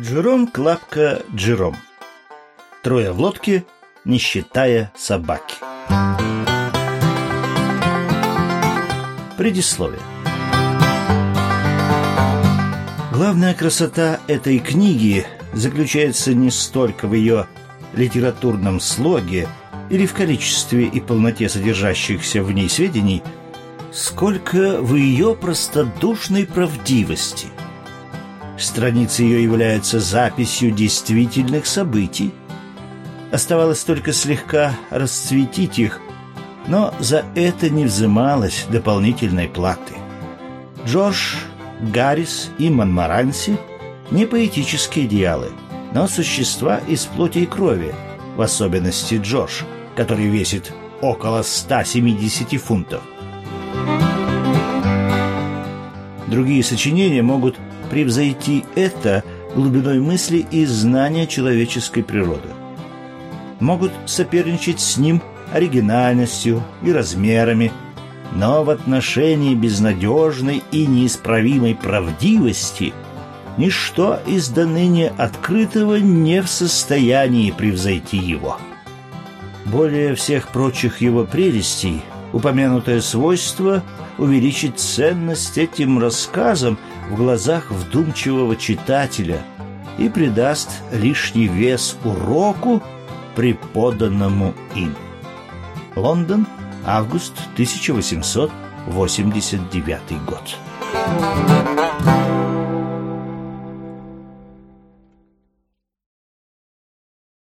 Джером Клапка Джером. Трое в лодке, не считая собаки. Предисловие. Главная красота этой книги заключается не столько в ее литературном слоге или в количестве и полноте содержащихся в ней сведений, сколько в ее простодушной правдивости. Страницы ее являются записью действительных событий. Оставалось только слегка расцветить их, но за это не взималось дополнительной платы. Джордж, Гаррис и Монмаранси – не поэтические идеалы, но существа из плоти и крови, в особенности Джордж, который весит около 170 фунтов. Другие сочинения могут превзойти это глубиной мысли и знания человеческой природы. Могут соперничать с ним оригинальностью и размерами, но в отношении безнадежной и неисправимой правдивости ничто из до ныне открытого не в состоянии превзойти его. Более всех прочих его прелестей упомянутое свойство увеличит ценность этим рассказам в глазах вдумчивого читателя и придаст лишний вес уроку, преподанному им. Лондон, август 1889 год.